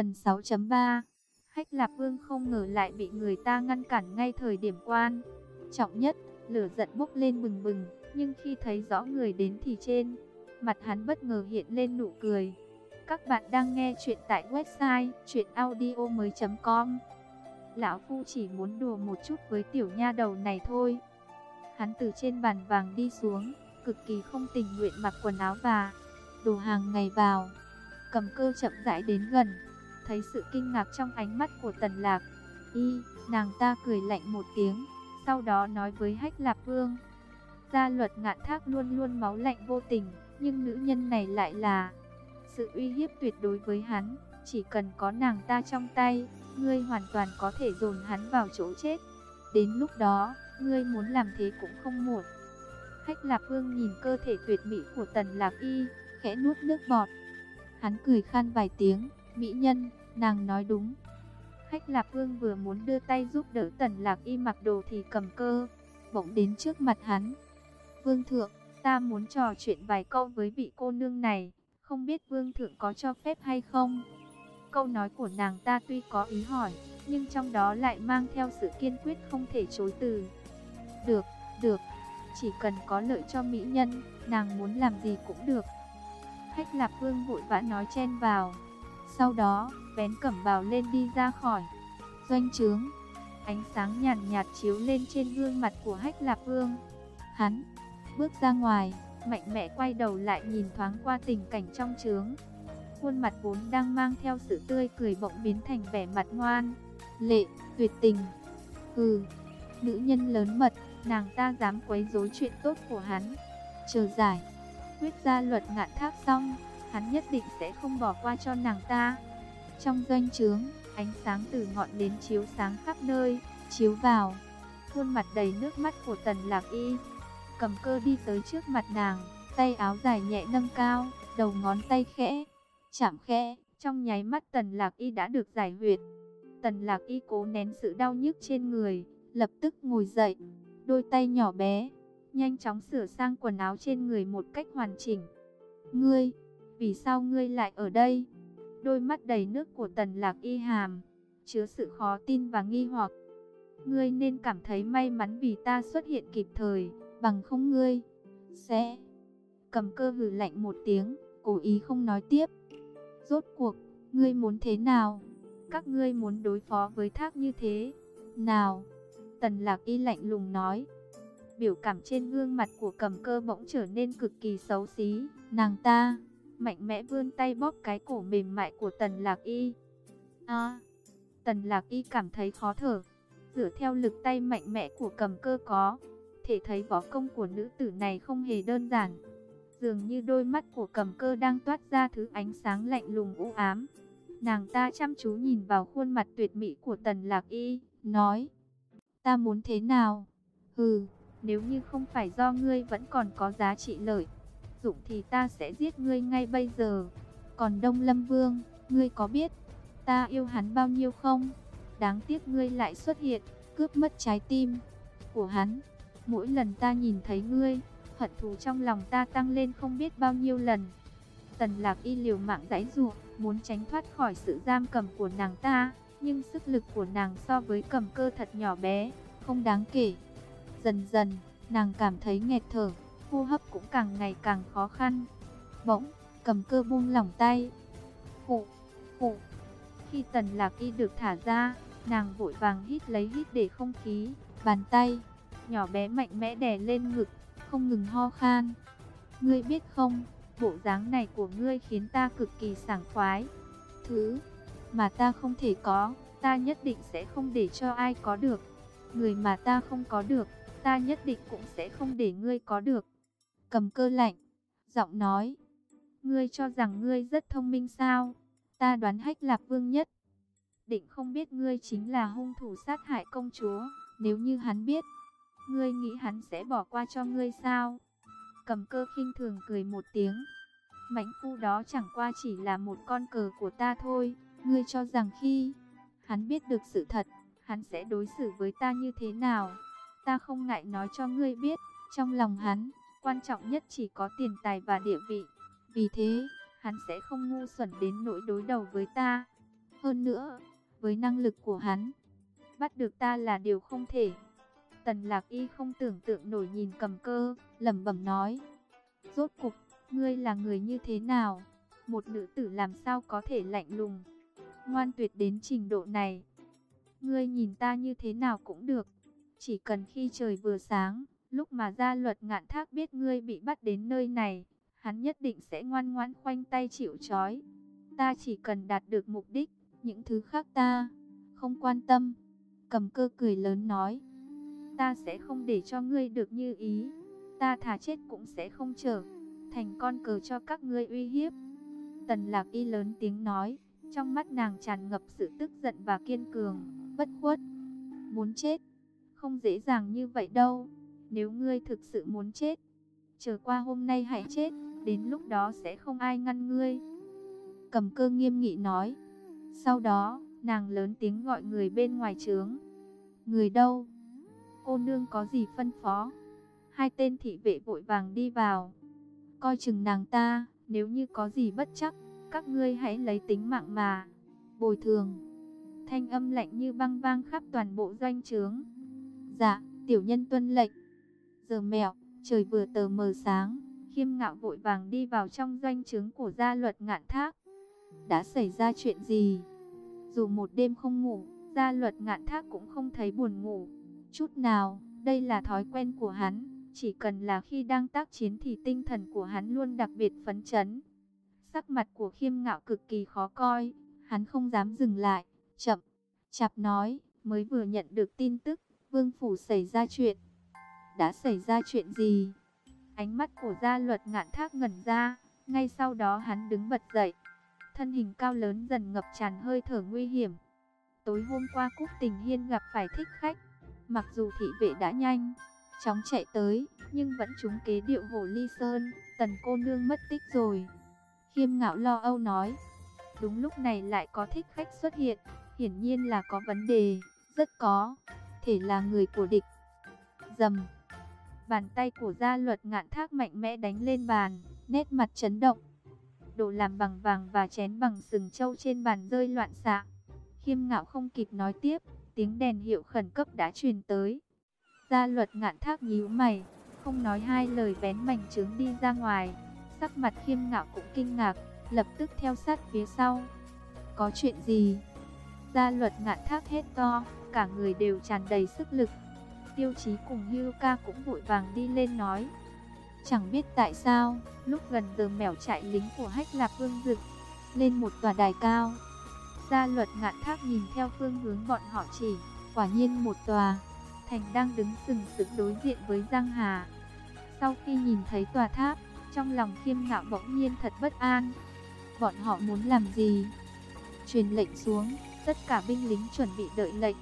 Phần 6.3 Hách Lạp Vương không ngờ lại bị người ta ngăn cản ngay thời điểm quan. Trọng nhất, lửa giận bốc lên bừng bừng, nhưng khi thấy rõ người đến thì trên, mặt hắn bất ngờ hiện lên nụ cười. Các bạn đang nghe chuyện tại website chuyenaudio.com Lão Phu chỉ muốn đùa một chút với tiểu nha đầu này thôi. Hắn từ trên bàn vàng đi xuống, cực kỳ không tình nguyện mặc quần áo và đồ hàng ngày vào. Cầm cơ chậm rãi đến gần, thấy sự kinh ngạc trong ánh mắt của Tần Lạc. Y, nàng ta cười lạnh một tiếng, sau đó nói với Hách Lạp Vương. Gia luật ngạn thác luôn luôn máu lạnh vô tình, nhưng nữ nhân này lại là sự uy hiếp tuyệt đối với hắn. Chỉ cần có nàng ta trong tay, ngươi hoàn toàn có thể dồn hắn vào chỗ chết. Đến lúc đó, ngươi muốn làm thế cũng không muộn. Hách Lạp Vương nhìn cơ thể tuyệt mỹ của Tần Lạc Y, khẽ nuốt nước bọt. Hắn cười khan vài tiếng, mỹ nhân, nàng nói đúng. khách Lạp Vương vừa muốn đưa tay giúp đỡ Tần Lạc Y mặc đồ thì cầm cơ, bỗng đến trước mặt hắn. Vương thượng, ta muốn trò chuyện vài câu với vị cô nương này, không biết Vương thượng có cho phép hay không? Câu nói của nàng ta tuy có ý hỏi, nhưng trong đó lại mang theo sự kiên quyết không thể chối từ. Được, được, chỉ cần có lợi cho mỹ nhân, nàng muốn làm gì cũng được. khách Lạp Vương vội vã nói chen vào. Sau đó, vén cẩm bào lên đi ra khỏi doanh trướng. Ánh sáng nhàn nhạt, chiếu lên trên gương mặt của Hách Lạp Vương. Hắn bước ra ngoài, mạnh mẽ quay đầu lại nhìn thoáng qua tình cảnh trong trướng. Khuôn mặt vốn đang mang theo sự tươi cười bỗng biến thành vẻ mặt ngoan, lệ, tuyệt tình. Hừ, nữ nhân lớn mật, nàng ta dám quấy rối chuyện tốt của hắn. Chờ giải, quyết ra luật ngạn thác xong, hắn nhất định sẽ không bỏ qua cho nàng ta. Trong doanh trướng, ánh sáng từ ngọn đến chiếu sáng khắp nơi, chiếu vào. Khuôn mặt đầy nước mắt của tần lạc y, cầm cơ đi tới trước mặt nàng, tay áo dài nhẹ nâng cao, đầu ngón tay khẽ, chạm khẽ, trong nháy mắt tần lạc y đã được giải huyệt. Tần lạc y cố nén sự đau nhức trên người, lập tức ngồi dậy, đôi tay nhỏ bé, nhanh chóng sửa sang quần áo trên người một cách hoàn chỉnh. Ngươi, vì sao ngươi lại ở đây? Đôi mắt đầy nước của tần lạc y hàm, chứa sự khó tin và nghi hoặc. Ngươi nên cảm thấy may mắn vì ta xuất hiện kịp thời, bằng không ngươi, sẽ... Cầm cơ hử lạnh một tiếng, cố ý không nói tiếp. Rốt cuộc, ngươi muốn thế nào? Các ngươi muốn đối phó với thác như thế? Nào? Tần lạc y lạnh lùng nói. Biểu cảm trên gương mặt của cầm cơ bỗng trở nên cực kỳ xấu xí. Nàng ta, mạnh mẽ vươn tay bóp cái cổ mềm mại của tần lạc y. À, tần lạc y cảm thấy khó thở. Dựa theo lực tay mạnh mẽ của cầm cơ có, thể thấy võ công của nữ tử này không hề đơn giản. Dường như đôi mắt của cầm cơ đang toát ra thứ ánh sáng lạnh lùng u ám. Nàng ta chăm chú nhìn vào khuôn mặt tuyệt mỹ của tần lạc y, nói. Ta muốn thế nào? Hừ, nếu như không phải do ngươi vẫn còn có giá trị lợi, dụng thì ta sẽ giết ngươi ngay bây giờ. Còn Đông Lâm Vương, ngươi có biết ta yêu hắn bao nhiêu không? Đáng tiếc ngươi lại xuất hiện, cướp mất trái tim của hắn. Mỗi lần ta nhìn thấy ngươi, hận thù trong lòng ta tăng lên không biết bao nhiêu lần. Tần lạc y liều mạng giãy giụa, muốn tránh thoát khỏi sự giam cầm của nàng ta, nhưng sức lực của nàng so với cầm cơ thật nhỏ bé, không đáng kể. Dần dần, nàng cảm thấy nghẹt thở, hô hấp cũng càng ngày càng khó khăn. Bỗng, cầm cơ buông lỏng tay. Phụ, phụ. Khi tần lạc y được thả ra, nàng vội vàng hít lấy hít để không khí, bàn tay, nhỏ bé mạnh mẽ đè lên ngực, không ngừng ho khan. Ngươi biết không, bộ dáng này của ngươi khiến ta cực kỳ sảng khoái. Thứ mà ta không thể có, ta nhất định sẽ không để cho ai có được. Người mà ta không có được, ta nhất định cũng sẽ không để ngươi có được. Cầm cơ lạnh, giọng nói. Ngươi cho rằng ngươi rất thông minh sao? Ta đoán hách lạc vương nhất. Định không biết ngươi chính là hung thủ sát hại công chúa. Nếu như hắn biết, ngươi nghĩ hắn sẽ bỏ qua cho ngươi sao? Cầm cơ khinh thường cười một tiếng. Mãnh phu đó chẳng qua chỉ là một con cờ của ta thôi. Ngươi cho rằng khi hắn biết được sự thật, hắn sẽ đối xử với ta như thế nào? Ta không ngại nói cho ngươi biết, trong lòng hắn, quan trọng nhất chỉ có tiền tài và địa vị. Vì thế, hắn sẽ không ngu xuẩn đến nỗi đối đầu với ta. Hơn nữa, với năng lực của hắn, bắt được ta là điều không thể. Tần lạc y không tưởng tượng nổi nhìn cầm cơ, lẩm bẩm nói. Rốt cục, ngươi là người như thế nào? Một nữ tử làm sao có thể lạnh lùng, ngoan tuyệt đến trình độ này? Ngươi nhìn ta như thế nào cũng được, chỉ cần khi trời vừa sáng, lúc mà gia luật ngạn thác biết ngươi bị bắt đến nơi này, hắn nhất định sẽ ngoan ngoãn khoanh tay chịu trói. Ta chỉ cần đạt được mục đích, những thứ khác ta không quan tâm. Cầm cơ cười lớn nói, ta sẽ không để cho ngươi được như ý, ta thả chết cũng sẽ không trở thành con cờ cho các ngươi uy hiếp. Tần lạc y lớn tiếng nói, trong mắt nàng tràn ngập sự tức giận và kiên cường, bất khuất. Muốn chết, không dễ dàng như vậy đâu, nếu ngươi thực sự muốn chết, chờ qua hôm nay hãy chết, đến lúc đó sẽ không ai ngăn ngươi. Cầm cơ nghiêm nghị nói, sau đó, nàng lớn tiếng gọi người bên ngoài trướng. Người đâu? Cô nương có gì phân phó? Hai tên thị vệ vội vàng đi vào. Coi chừng nàng ta, nếu như có gì bất chắc, các ngươi hãy lấy tính mạng mà. Bồi thường. Thanh âm lạnh như băng vang khắp toàn bộ doanh trướng. Dạ, tiểu nhân tuân lệnh. Giờ mẹo, trời vừa tờ mờ sáng, khiêm ngạo vội vàng đi vào trong doanh trướng của gia luật ngạn thác. Đã xảy ra chuyện gì? Dù một đêm không ngủ, gia luật ngạn thác cũng không thấy buồn ngủ. Chút nào, đây là thói quen của hắn. Chỉ cần là khi đang tác chiến thì tinh thần của hắn luôn đặc biệt phấn chấn. Sắc mặt của khiêm ngạo cực kỳ khó coi, hắn không dám dừng lại, chậm, chạp nói, mới vừa nhận được tin tức, vương phủ xảy ra chuyện. Đã xảy ra chuyện gì? Ánh mắt của gia luật ngạn thác ngẩn ra, ngay sau đó hắn đứng bật dậy. Thân hình cao lớn dần ngập tràn hơi thở nguy hiểm. Tối hôm qua Cúc Tình Hiên gặp phải thích khách, mặc dù thị vệ đã nhanh, chóng chạy tới, nhưng vẫn trúng kế điệu hồ ly sơn, tần cô nương mất tích rồi. Khiêm ngạo lo âu nói, đúng lúc này lại có thích khách xuất hiện, hiển nhiên là có vấn đề, rất có, thể là người của địch. Dầm, bàn tay của gia luật ngạn thác mạnh mẽ đánh lên bàn, nét mặt chấn động. Đồ làm bằng vàng và chén bằng sừng trâu trên bàn rơi loạn xạ. Khiêm ngạo không kịp nói tiếp, tiếng đèn hiệu khẩn cấp đã truyền tới. Gia luật ngạn thác nhíu mày, không nói hai lời vén mảnh trướng đi ra ngoài. Sắc mặt khiêm ngạo cũng kinh ngạc, lập tức theo sát phía sau. Có chuyện gì? Gia luật ngạn thác hết to, cả người đều tràn đầy sức lực. Tiêu chí cùng Hyuka ca cũng vội vàng đi lên nói. Chẳng biết tại sao, lúc gần giờ mèo chạy lính của hách lạp vương dực, lên một tòa đài cao. Gia luật ngạn thác nhìn theo phương hướng bọn họ chỉ, quả nhiên một tòa. Thành đang đứng sừng sững đối diện với Giang Hà. Sau khi nhìn thấy tòa tháp, trong lòng khiêm ngạo bỗng nhiên thật bất an. Bọn họ muốn làm gì? Truyền lệnh xuống, tất cả binh lính chuẩn bị đợi lệnh.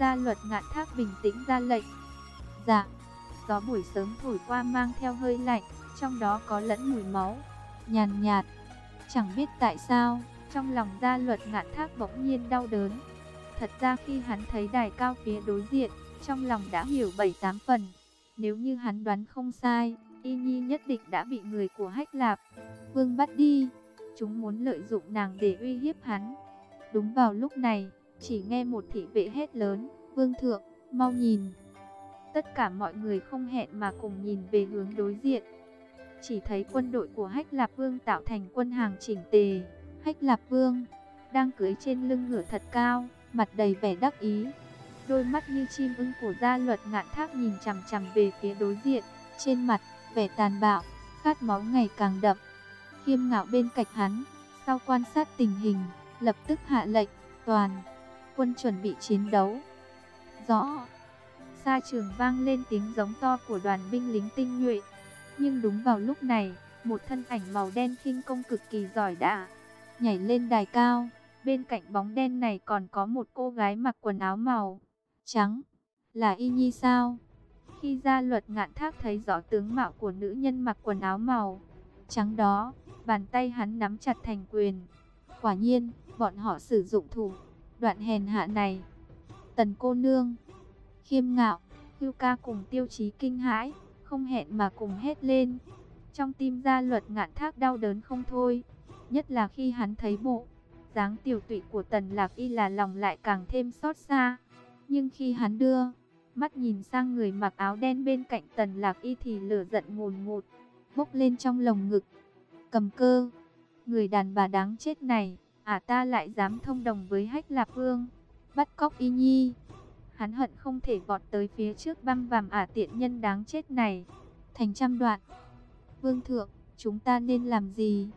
Gia luật ngạn thác bình tĩnh ra lệnh. Dạ, gió buổi sớm thổi qua mang theo hơi lạnh, trong đó có lẫn mùi máu, nhàn nhạt. Chẳng biết tại sao, trong lòng gia luật ngạn thác bỗng nhiên đau đớn. Thật ra khi hắn thấy đài cao phía đối diện, trong lòng đã hiểu bảy tám phần. Nếu như hắn đoán không sai, Y Nhi nhất định đã bị người của Hách Lạp Vương bắt đi. Chúng muốn lợi dụng nàng để uy hiếp hắn. Đúng vào lúc này, chỉ nghe một thị vệ hét lớn, "Vương thượng, mau nhìn!" Tất cả mọi người không hẹn mà cùng nhìn về hướng đối diện. Chỉ thấy quân đội của Hách Lạp Vương tạo thành quân hàng chỉnh tề. Hách Lạp Vương đang cưỡi trên lưng ngựa thật cao, mặt đầy vẻ đắc ý. Đôi mắt như chim ưng của gia luật ngạn thác nhìn chằm chằm về phía đối diện, trên mặt vẻ tàn bạo, khát máu ngày càng đậm. Khiêm ngạo bên cạnh hắn, sau quan sát tình hình, lập tức hạ lệnh, toàn, quân chuẩn bị chiến đấu. Rõ, xa trường vang lên tiếng giống to của đoàn binh lính tinh nhuệ. Nhưng đúng vào lúc này, một thân ảnh màu đen khinh công cực kỳ giỏi đã nhảy lên đài cao. Bên cạnh bóng đen này còn có một cô gái mặc quần áo màu trắng. Là Y Nhi sao? Khi ra luật ngạn thác thấy rõ tướng mạo của nữ nhân mặc quần áo màu trắng đó, bàn tay hắn nắm chặt thành quyền. Quả nhiên, bọn họ sử dụng thủ đoạn hèn hạ này. Tần cô nương, khiêm ngạo, hưu ca cùng tiêu chí kinh hãi, không hẹn mà cùng hét lên. Trong tim gia luật ngạn thác đau đớn không thôi, nhất là khi hắn thấy bộ dáng tiểu tụy của Tần Lạc Y là lòng lại càng thêm xót xa. Nhưng khi hắn đưa mắt nhìn sang người mặc áo đen bên cạnh Tần Lạc Y thì lửa giận ngùn ngụt, bốc lên trong lồng ngực. Cầm cơ, người đàn bà đáng chết này, à ta lại dám thông đồng với Hách Lạp Vương, bắt cóc Y Nhi. Hắn hận không thể vọt tới phía trước băm vằm ả tiện nhân đáng chết này, thành trăm đoạn. Vương thượng, chúng ta nên làm gì?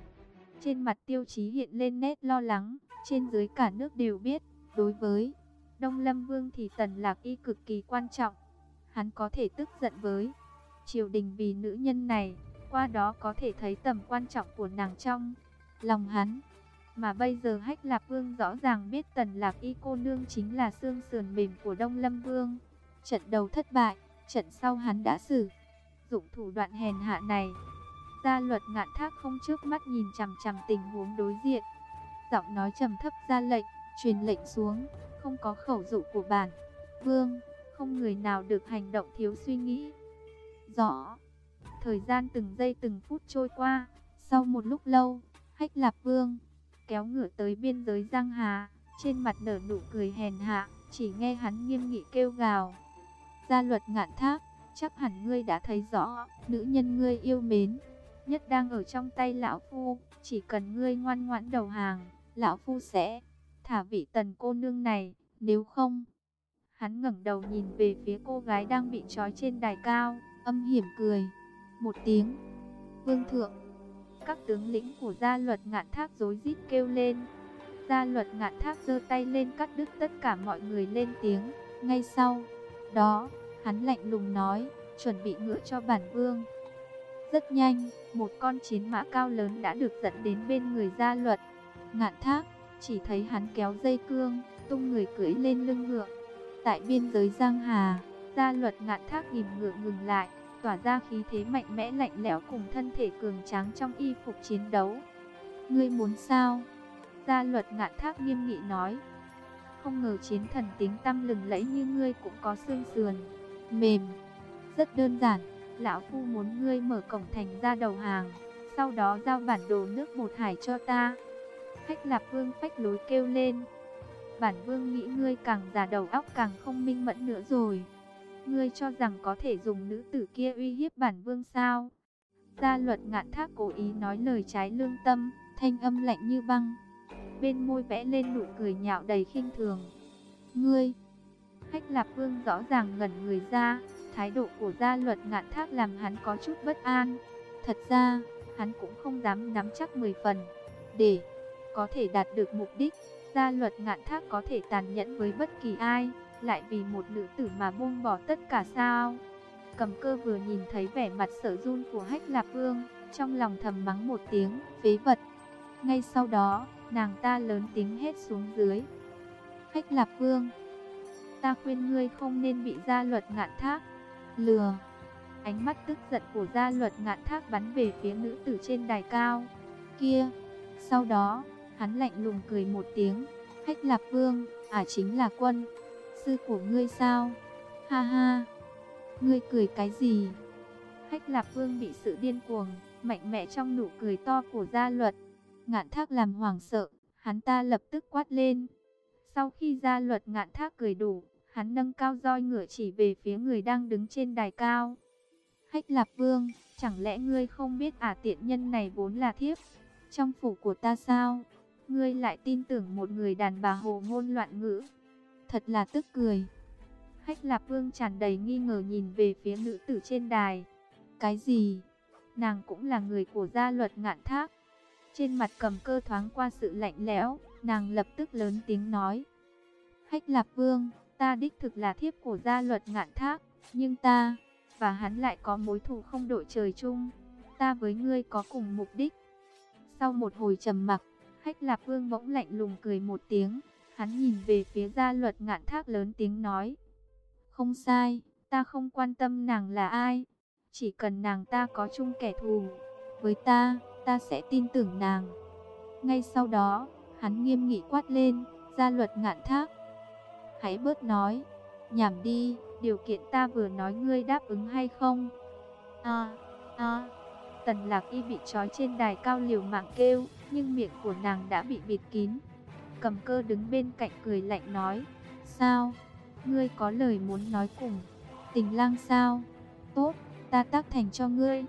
Trên mặt tiêu chí hiện lên nét lo lắng, trên dưới cả nước đều biết, đối với Đông Lâm Vương thì Tần Lạc Y cực kỳ quan trọng. Hắn có thể tức giận với triều đình vì nữ nhân này, qua đó có thể thấy tầm quan trọng của nàng trong lòng hắn. Mà bây giờ Hách Lạp Vương rõ ràng biết Tần Lạc Y cô nương chính là xương sườn mềm của Đông Lâm Vương. Trận đầu thất bại, trận sau hắn đã xử dụng thủ đoạn hèn hạ này. Gia luật ngạn thác không trước mắt nhìn chằm chằm tình huống đối diện. Giọng nói trầm thấp ra lệnh, truyền lệnh xuống, không có khẩu dụ của bản. Vương, không người nào được hành động thiếu suy nghĩ. Rõ. Thời gian từng giây từng phút trôi qua, sau một lúc lâu, Hách Lạp Vương kéo ngựa tới biên giới Giang Hà, trên mặt nở nụ cười hèn hạ, chỉ nghe hắn nghiêm nghị kêu gào. Gia luật ngạn thác, chắc hẳn ngươi đã thấy rõ, nữ nhân ngươi yêu mến, nhất đang ở trong tay lão phu, chỉ cần ngươi ngoan ngoãn đầu hàng, lão phu sẽ thả vị tần cô nương này, nếu không. Hắn ngẩng đầu nhìn về phía cô gái đang bị trói trên đài cao, âm hiểm cười. Một tiếng, vương thượng, các tướng lĩnh của gia luật ngạn thác rối rít kêu lên. Gia luật ngạn thác giơ tay lên cắt đứt tất cả mọi người lên tiếng. Ngay sau đó, hắn lạnh lùng nói, chuẩn bị ngựa cho bản vương. Rất nhanh, một con chiến mã cao lớn đã được dẫn đến bên người gia luật. Ngạn thác, chỉ thấy hắn kéo dây cương, tung người cưỡi lên lưng ngựa. Tại biên giới Giang Hà, gia luật ngạn thác nhìn ngựa ngừng lại, tỏa ra khí thế mạnh mẽ lạnh lẽo cùng thân thể cường tráng trong y phục chiến đấu. Ngươi muốn sao? Gia luật ngạn thác nghiêm nghị nói. Không ngờ chiến thần tiếng tâm lừng lẫy như ngươi cũng có xương sườn, mềm. Rất đơn giản, lão phu muốn ngươi mở cổng thành ra đầu hàng, sau đó giao bản đồ nước một hải cho ta. khách Lạp Vương phách lối kêu lên. Bản Vương nghĩ ngươi càng già đầu óc càng không minh mẫn nữa rồi. Ngươi cho rằng có thể dùng nữ tử kia uy hiếp bản Vương sao? Gia luật ngạn thác cố ý nói lời trái lương tâm, thanh âm lạnh như băng. Bên môi vẽ lên nụ cười nhạo đầy khinh thường. Ngươi! Hách Lạp Vương rõ ràng ngẩn người ra, thái độ của gia luật ngạn thác làm hắn có chút bất an. Thật ra, hắn cũng không dám nắm chắc 10 phần. Để có thể đạt được mục đích. Gia luật ngạn thác có thể tàn nhẫn với bất kỳ ai, lại vì một nữ tử mà buông bỏ tất cả sao. Cầm cơ vừa nhìn thấy vẻ mặt sợ run của hách lạp vương, trong lòng thầm mắng một tiếng, phế vật. Ngay sau đó, nàng ta lớn tiếng hét xuống dưới. Hách lạp vương, ta khuyên ngươi không nên bị gia luật ngạn thác, lừa. Ánh mắt tức giận của gia luật ngạn thác bắn về phía nữ tử trên đài cao. Kia, sau đó, Hắn lạnh lùng cười một tiếng, Hách Lạp Vương, à chính là quân, sư của ngươi sao? Ha ha, ngươi cười cái gì? Hách Lạp Vương bị sự điên cuồng, mạnh mẽ trong nụ cười to của gia luật. Ngạn thác làm hoảng sợ, hắn ta lập tức quát lên. Sau khi gia luật ngạn thác cười đủ, hắn nâng cao roi ngựa chỉ về phía người đang đứng trên đài cao. Hách Lạp Vương, chẳng lẽ ngươi không biết ả tiện nhân này vốn là thiếp trong phủ của ta sao? ngươi lại tin tưởng một người đàn bà hồ ngôn loạn ngữ. Thật là tức cười. Hách Lạp Vương tràn đầy nghi ngờ nhìn về phía nữ tử trên đài. Cái gì? Nàng cũng là người của gia luật ngạn thác. Trên mặt cầm cơ thoáng qua sự lạnh lẽo, nàng lập tức lớn tiếng nói. Hách Lạp Vương, ta đích thực là thiếp của gia luật ngạn thác, nhưng ta và hắn lại có mối thù không đội trời chung. Ta với ngươi có cùng mục đích. Sau một hồi trầm mặc, Hách Lạp Vương bỗng lạnh lùng cười một tiếng, hắn nhìn về phía gia luật ngạn thác lớn tiếng nói. Không sai, ta không quan tâm nàng là ai, chỉ cần nàng ta có chung kẻ thù. Với ta, ta sẽ tin tưởng nàng. Ngay sau đó, hắn nghiêm nghị quát lên, gia luật ngạn thác. Hãy bớt nói, nhảm đi, điều kiện ta vừa nói ngươi đáp ứng hay không? À, à, tần lạc y bị trói trên đài cao liều mạng kêu nhưng miệng của nàng đã bị bịt kín. Cầm cơ đứng bên cạnh cười lạnh nói, sao, ngươi có lời muốn nói cùng, tình lang sao, tốt, ta tác thành cho ngươi.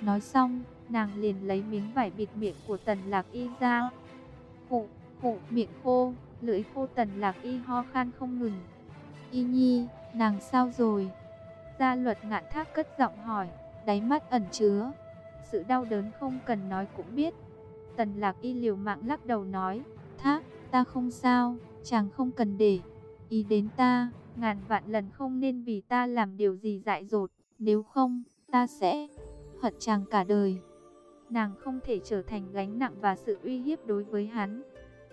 Nói xong, nàng liền lấy miếng vải bịt miệng của tần lạc y ra. Khụ, khụ, miệng khô, lưỡi khô tần lạc y ho khan không ngừng. Y nhi, nàng sao rồi? Gia luật ngạn thác cất giọng hỏi, đáy mắt ẩn chứa. Sự đau đớn không cần nói cũng biết. Tần lạc y liều mạng lắc đầu nói, ta không sao, chàng không cần để ý đến ta, ngàn vạn lần không nên vì ta làm điều gì dại dột, nếu không, ta sẽ hận chàng cả đời. Nàng không thể trở thành gánh nặng và sự uy hiếp đối với hắn.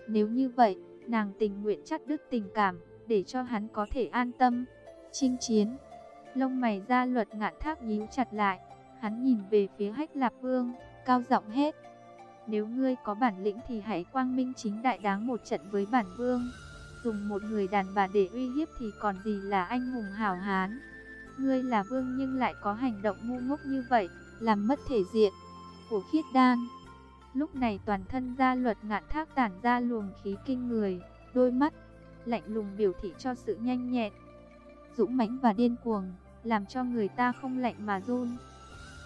Nếu như vậy, nàng tình nguyện chắt đứt tình cảm, để cho hắn có thể an tâm. Chinh chiến, lông mày ra luật ngạn thác nhíu chặt lại, hắn nhìn về phía hách lạp vương, cao giọng hết. Nếu ngươi có bản lĩnh thì hãy quang minh chính đại đáng một trận với bản vương. Dùng một người đàn bà để uy hiếp thì còn gì là anh hùng hảo hán. Ngươi là vương nhưng lại có hành động ngu ngốc như vậy, làm mất thể diện của khiết đan. Lúc này toàn thân gia luật ngạn thác tản ra luồng khí kinh người, đôi mắt, lạnh lùng biểu thị cho sự nhanh nhẹn, dũng mãnh và điên cuồng, làm cho người ta không lạnh mà run.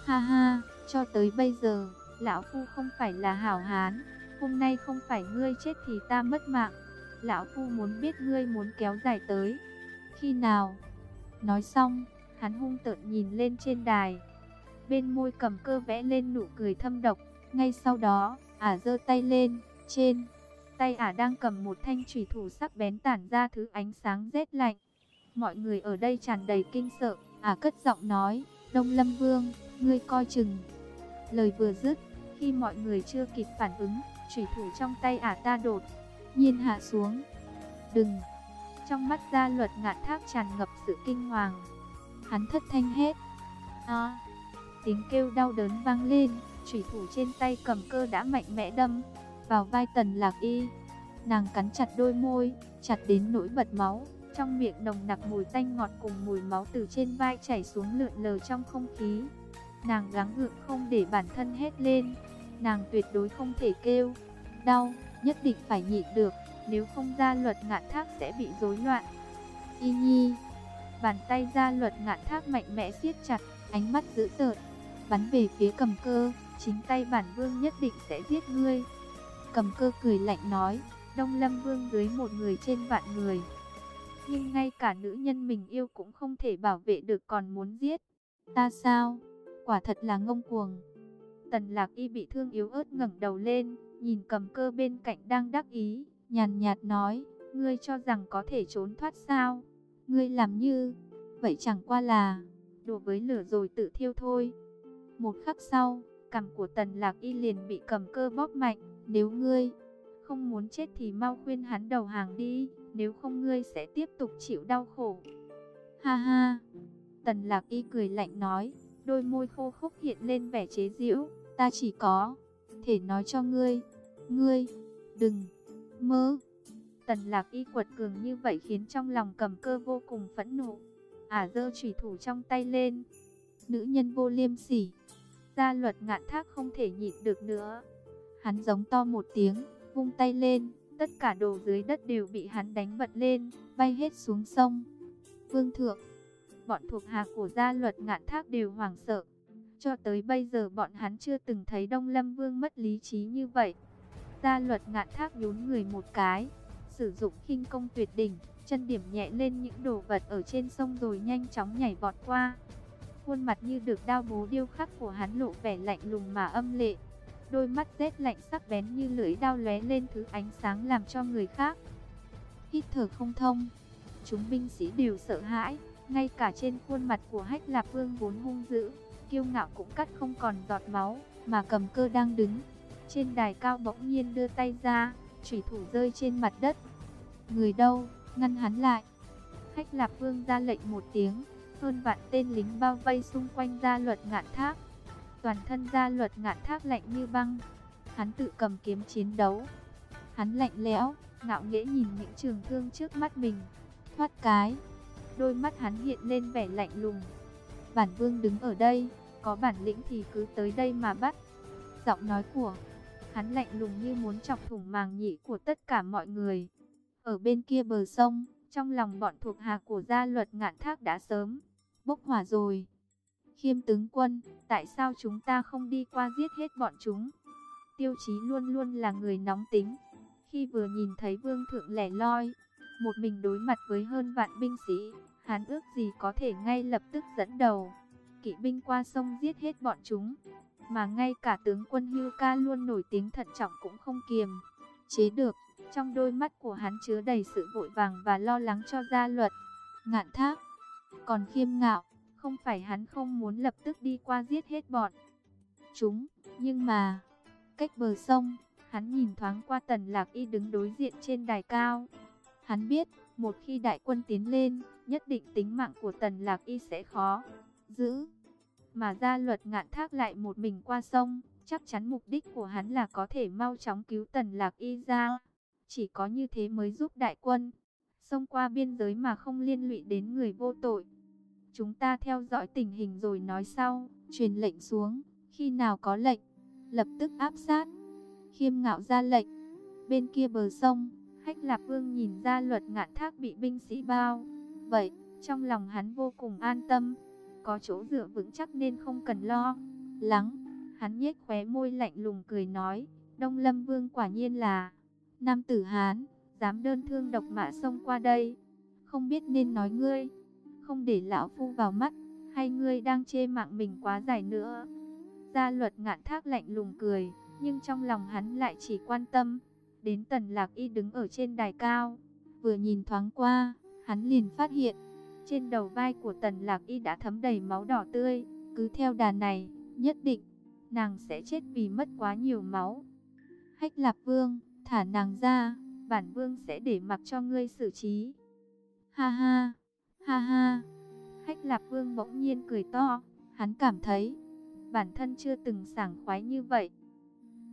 Ha ha, cho tới bây giờ, lão phu không phải là hảo hán, hôm nay không phải ngươi chết thì ta mất mạng. Lão phu muốn biết ngươi muốn kéo dài tới khi nào? Nói xong, hắn hung tợn nhìn lên trên đài. Bên môi cầm cơ vẽ lên nụ cười thâm độc, ngay sau đó, ả giơ tay lên, trên tay ả đang cầm một thanh chủy thủ sắc bén tản ra thứ ánh sáng rét lạnh. Mọi người ở đây tràn đầy kinh sợ, ả cất giọng nói, Đông Lâm Vương, ngươi coi chừng. Lời vừa dứt, khi mọi người chưa kịp phản ứng, chủy thủ trong tay ả ta đột nhiên hạ xuống. Đừng! Trong mắt gia luật ngạn thác tràn ngập sự kinh hoàng. Hắn thất thanh hết. À! Tiếng kêu đau đớn vang lên, chủy thủ trên tay cầm cơ đã mạnh mẽ đâm vào vai tần lạc y. Nàng cắn chặt đôi môi, chặt đến nỗi bật máu. Trong miệng nồng nặc mùi tanh ngọt cùng mùi máu từ trên vai chảy xuống lượn lờ trong không khí. Nàng gắng gượng không để bản thân hét lên. Nàng tuyệt đối không thể kêu. Đau, nhất định phải nhịn được. Nếu không gia luật ngạn thác sẽ bị rối loạn. Y nhi. Bàn tay gia luật ngạn thác mạnh mẽ siết chặt, ánh mắt dữ tợn. Bắn về phía cầm cơ. Chính tay bản vương nhất định sẽ giết ngươi. Cầm cơ cười lạnh nói. Đông Lâm Vương dưới một người trên vạn người. Nhưng ngay cả nữ nhân mình yêu cũng không thể bảo vệ được còn muốn giết. Ta sao? Quả thật là ngông cuồng. Tần lạc y bị thương yếu ớt ngẩng đầu lên, nhìn cầm cơ bên cạnh đang đắc ý, nhàn nhạt nói, ngươi cho rằng có thể trốn thoát sao? Ngươi làm như, vậy chẳng qua là, đùa với lửa rồi tự thiêu thôi. Một khắc sau, cằm của tần lạc y liền bị cầm cơ bóp mạnh, nếu ngươi không muốn chết thì mau khuyên hắn đầu hàng đi, nếu không ngươi sẽ tiếp tục chịu đau khổ. Ha ha, tần lạc y cười lạnh nói, đôi môi khô khốc hiện lên vẻ chế giễu, ta chỉ có thể nói cho ngươi, ngươi, đừng, mơ. Tần lạc y quật cường như vậy khiến trong lòng cầm cơ vô cùng phẫn nộ. Ả à dơ trùy thủ trong tay lên. Nữ nhân vô liêm sỉ. Gia luật ngạn thác không thể nhịn được nữa. Hắn giống to một tiếng, vung tay lên. Tất cả đồ dưới đất đều bị hắn đánh bật lên, bay hết xuống sông. Vương thượng, bọn thuộc hạ của gia luật ngạn thác đều hoảng sợ. Cho tới bây giờ bọn hắn chưa từng thấy Đông Lâm Vương mất lý trí như vậy. Gia luật ngạn thác nhún người một cái, sử dụng khinh công tuyệt đỉnh, chân điểm nhẹ lên những đồ vật ở trên sông rồi nhanh chóng nhảy vọt qua. Khuôn mặt như được đao bố điêu khắc của hắn lộ vẻ lạnh lùng mà âm lệ. Đôi mắt rét lạnh sắc bén như lưỡi đao lóe lên thứ ánh sáng làm cho người khác hít thở không thông. Chúng binh sĩ đều sợ hãi, ngay cả trên khuôn mặt của Hách Lạp Vương vốn hung dữ, kiêu ngạo cũng cắt không còn giọt máu, mà cầm cơ đang đứng. Trên đài cao bỗng nhiên đưa tay ra, chủy thủ rơi trên mặt đất. Người đâu, ngăn hắn lại. Hách Lạp Vương ra lệnh một tiếng, hơn vạn tên lính bao vây xung quanh gia luật ngạn thác. Toàn thân gia luật ngạn thác lạnh như băng. Hắn tự cầm kiếm chiến đấu. Hắn lạnh lẽo, ngạo nghễ nhìn những trường thương trước mắt mình. Thoát cái, đôi mắt hắn hiện lên vẻ lạnh lùng. Bản vương đứng ở đây, có bản lĩnh thì cứ tới đây mà bắt. Giọng nói của Hắn lạnh lùng như muốn chọc thủng màng nhĩ của tất cả mọi người. Ở bên kia bờ sông, trong lòng bọn thuộc hạ của gia luật ngạn thác đã sớm bốc hỏa rồi. Khiêm tướng quân, tại sao chúng ta không đi qua giết hết bọn chúng? Tiêu chí luôn luôn là người nóng tính. Khi vừa nhìn thấy vương thượng lẻ loi, một mình đối mặt với hơn vạn binh sĩ, hắn ước gì có thể ngay lập tức dẫn đầu. Kỵ binh qua sông giết hết bọn chúng, mà ngay cả tướng quân Hưu Ca luôn nổi tiếng thận trọng cũng không kiềm chế được. Trong đôi mắt của hắn chứa đầy sự vội vàng và lo lắng cho gia luật. Ngạn thác, còn khiêm ngạo, không phải hắn không muốn lập tức đi qua giết hết bọn chúng, nhưng mà, cách bờ sông, hắn nhìn thoáng qua tần lạc y đứng đối diện trên đài cao. Hắn biết, một khi đại quân tiến lên, nhất định tính mạng của tần lạc y sẽ khó giữ. Mà gia luật ngạn thác lại một mình qua sông, chắc chắn mục đích của hắn là có thể mau chóng cứu tần lạc y ra. Chỉ có như thế mới giúp đại quân, xông qua biên giới mà không liên lụy đến người vô tội. Chúng ta theo dõi tình hình rồi nói sau, truyền lệnh xuống, khi nào có lệnh, lập tức áp sát. Khiêm ngạo ra lệnh, bên kia bờ sông, Hách Lạp Vương nhìn ra luật ngạn thác bị binh sĩ bao. Vậy, trong lòng hắn vô cùng an tâm, có chỗ dựa vững chắc nên không cần lo, lắng. Hắn nhếch khóe môi lạnh lùng cười nói, Đông Lâm Vương quả nhiên là nam tử Hán, dám đơn thương độc mã xông qua đây. Không biết nên nói ngươi, không để lão phu vào mắt, hay ngươi đang chê mạng mình quá dài nữa. Gia luật ngạn thác lạnh lùng cười, nhưng trong lòng hắn lại chỉ quan tâm. Đến tần lạc y đứng ở trên đài cao, vừa nhìn thoáng qua, hắn liền phát hiện. Trên đầu vai của tần lạc y đã thấm đầy máu đỏ tươi, cứ theo đà này, nhất định nàng sẽ chết vì mất quá nhiều máu. Hách Lạp Vương, thả nàng ra, bản vương sẽ để mặc cho ngươi xử trí. Ha ha, ha ha. Hách Lạp Vương bỗng nhiên cười to, hắn cảm thấy bản thân chưa từng sảng khoái như vậy.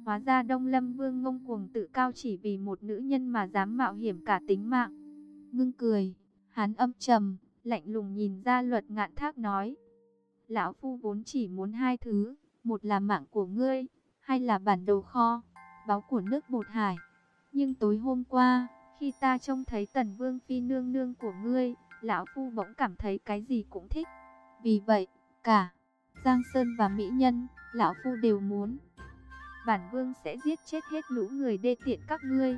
Hóa ra Đông Lâm Vương ngông cuồng tự cao chỉ vì một nữ nhân mà dám mạo hiểm cả tính mạng. Ngưng cười, hắn âm trầm, lạnh lùng nhìn ra luật ngạn thác nói. Lão Phu vốn chỉ muốn hai thứ, một là mạng của ngươi, hai là bản đồ kho, báo của nước bột hải. Nhưng tối hôm qua, khi ta trông thấy tần vương phi nương nương của ngươi, lão phu bỗng cảm thấy cái gì cũng thích. Vì vậy, cả Giang Sơn và Mỹ Nhân, lão phu đều muốn. Bản vương sẽ giết chết hết lũ người đê tiện các ngươi.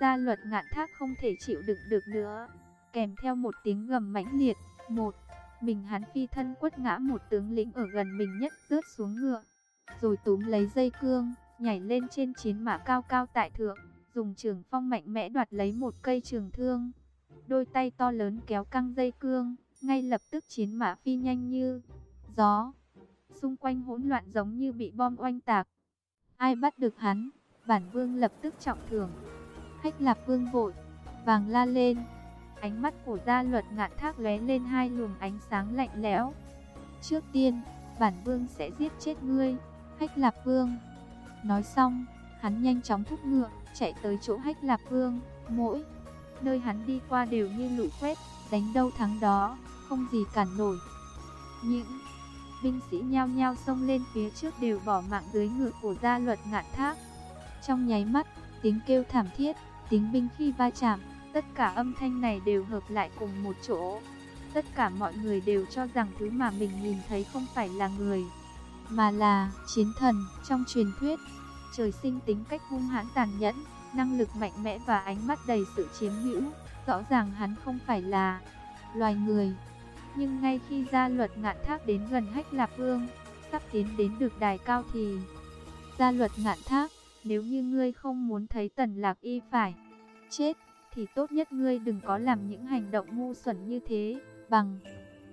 Gia luật ngạn thác không thể chịu đựng được nữa. Kèm theo một tiếng gầm mãnh liệt, một mình hắn phi thân quất ngã một tướng lĩnh ở gần mình nhất rớt xuống ngựa, rồi túm lấy dây cương, nhảy lên trên chiến mã cao cao tại thượng, dùng trường phong mạnh mẽ đoạt lấy một cây trường thương. Đôi tay to lớn kéo căng dây cương, ngay lập tức chiến mã phi nhanh như gió. Xung quanh hỗn loạn giống như bị bom oanh tạc. Ai bắt được hắn, bản vương lập tức trọng thưởng. Hách lạp vương vội, vàng la lên. Ánh mắt của gia luật ngạn thác lóe lên hai luồng ánh sáng lạnh lẽo. Trước tiên, bản vương sẽ giết chết ngươi, hách lạp vương. Nói xong, hắn nhanh chóng thúc ngựa, chạy tới chỗ hách lạp vương. Mỗi nơi hắn đi qua đều như lũ quét, đánh đâu thắng đó, không gì cản nổi. Những binh sĩ nhao nhao xông lên phía trước đều bỏ mạng dưới ngựa của gia luật ngạn thác. Trong nháy mắt, tiếng kêu thảm thiết, tiếng binh khi va chạm, Tất cả âm thanh này đều hợp lại cùng một chỗ. Tất cả mọi người đều cho rằng thứ mà mình nhìn thấy không phải là người, mà là chiến thần trong truyền thuyết. Trời sinh tính cách hung hãn tàn nhẫn, năng lực mạnh mẽ và ánh mắt đầy sự chiếm hữu. Rõ ràng hắn không phải là loài người. Nhưng ngay khi gia luật ngạn thác đến gần hách lạp vương, sắp tiến đến được đài cao thì... Gia luật ngạn thác, nếu như ngươi không muốn thấy tần lạc y phải chết, thì tốt nhất ngươi đừng có làm những hành động ngu xuẩn như thế, bằng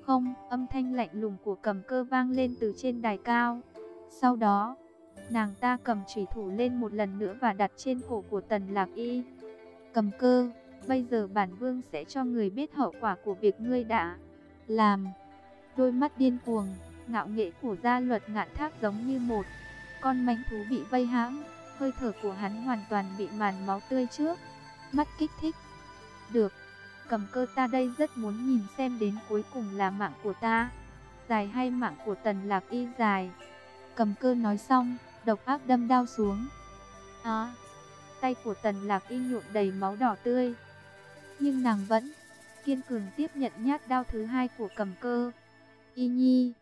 không, âm thanh lạnh lùng của cầm cơ vang lên từ trên đài cao. Sau đó, nàng ta cầm chủy thủ lên một lần nữa và đặt trên cổ của tần lạc y. Cầm cơ, bây giờ bản vương sẽ cho người biết hậu quả của việc ngươi đã làm. Đôi mắt điên cuồng, ngạo nghệ của gia luật ngạn thác giống như một con manh thú bị vây hãm, hơi thở của hắn hoàn toàn bị màn máu tươi trước mắt kích thích. Được, cầm cơ ta đây rất muốn nhìn xem đến cuối cùng là mạng của ta, dài hay mạng của tần lạc y dài. Cầm cơ nói xong, độc ác đâm đao xuống. À, tay của tần lạc y nhuộm đầy máu đỏ tươi. Nhưng nàng vẫn kiên cường tiếp nhận nhát đao thứ hai của cầm cơ. Y nhi,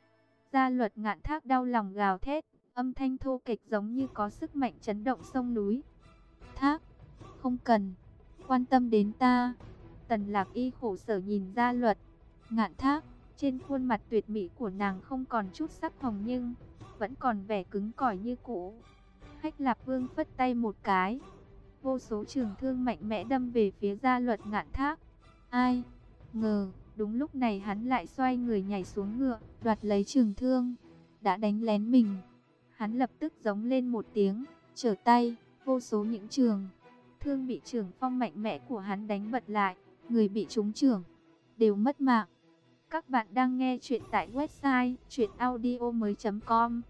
gia luật ngạn thác đau lòng gào thét, âm thanh thô kịch giống như có sức mạnh chấn động sông núi. Thác, không cần, quan tâm đến ta. Tần lạc y khổ sở nhìn gia luật, ngạn thác, trên khuôn mặt tuyệt mỹ của nàng không còn chút sắc hồng nhưng vẫn còn vẻ cứng cỏi như cũ. Hách Lạp Vương phất tay một cái, vô số trường thương mạnh mẽ đâm về phía gia luật ngạn thác. Ai ngờ, đúng lúc này hắn lại xoay người nhảy xuống ngựa, đoạt lấy trường thương, đã đánh lén mình. Hắn lập tức giống lên một tiếng, trở tay, vô số những trường thương bị trường phong mạnh mẽ của hắn đánh bật lại, người bị trúng trường đều mất mạng. Các bạn đang nghe chuyện tại website chuyenaudio.com